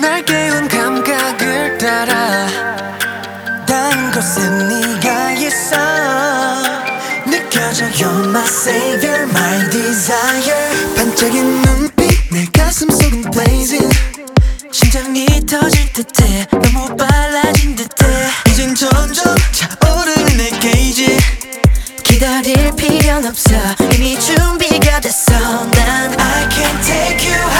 날 깨운 감각을 따라 다른 곳에 네가 있어. 느껴져 You're my savior, my desire. 반짝인 눈빛 내 가슴 속은 blazing. 심장이 터질 듯해 너무 빨라진 듯해. 이젠 점점 차오르는 내 게이지. 기다릴 필요는 없어. 이미 준비가 됐어. 난 I can take you high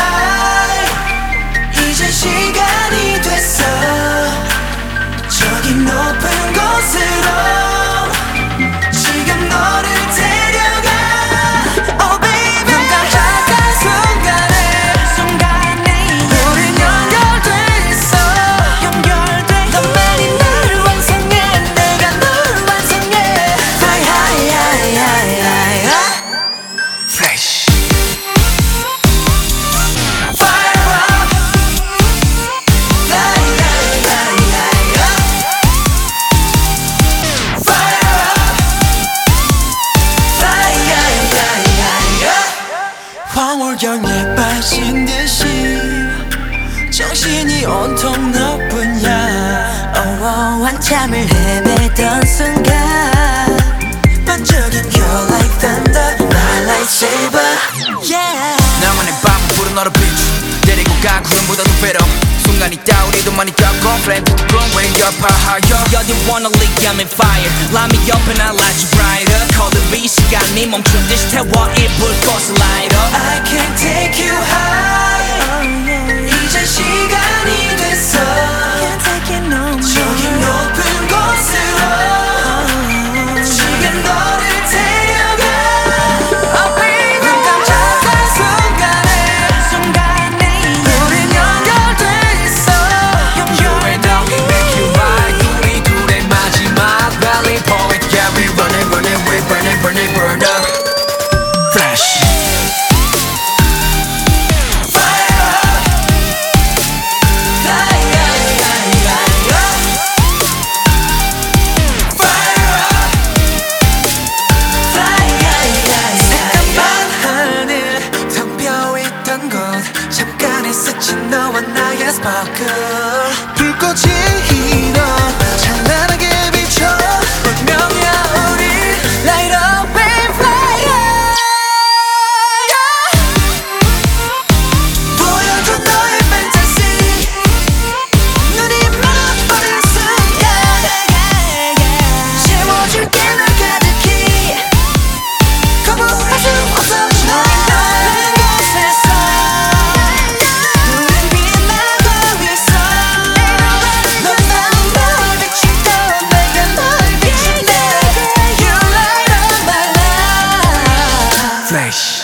경에 빠진 듯이 정신이 온통 너뿐이야. oh, oh, 한참을 헤매던 순간 반짝인 You're like thunder My lightsaber. Yeah. 나만의 밤은 부른 너를 비추 데리고 가 구름보다도 배로 순간이 따 우리도 많이 적고 Flame blown when you're higher You're the one to leak I'm in fire Light me up and I light you brighter Call the beat 시간이 멈춘 듯이 태워 이불 꽃을 light up I can take 잠깐의 스친 너와 나의 스파크 불꽃이 희어 flesh.